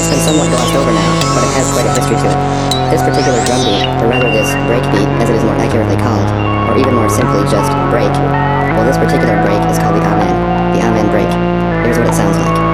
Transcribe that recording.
It's been somewhat glossed over now, but it has quite a history to it. This particular drum beat, or rather this break beat, as it is more accurately called, or even more simply just break, well this particular break is called the Amen, the Amen break. Here's what it sounds like.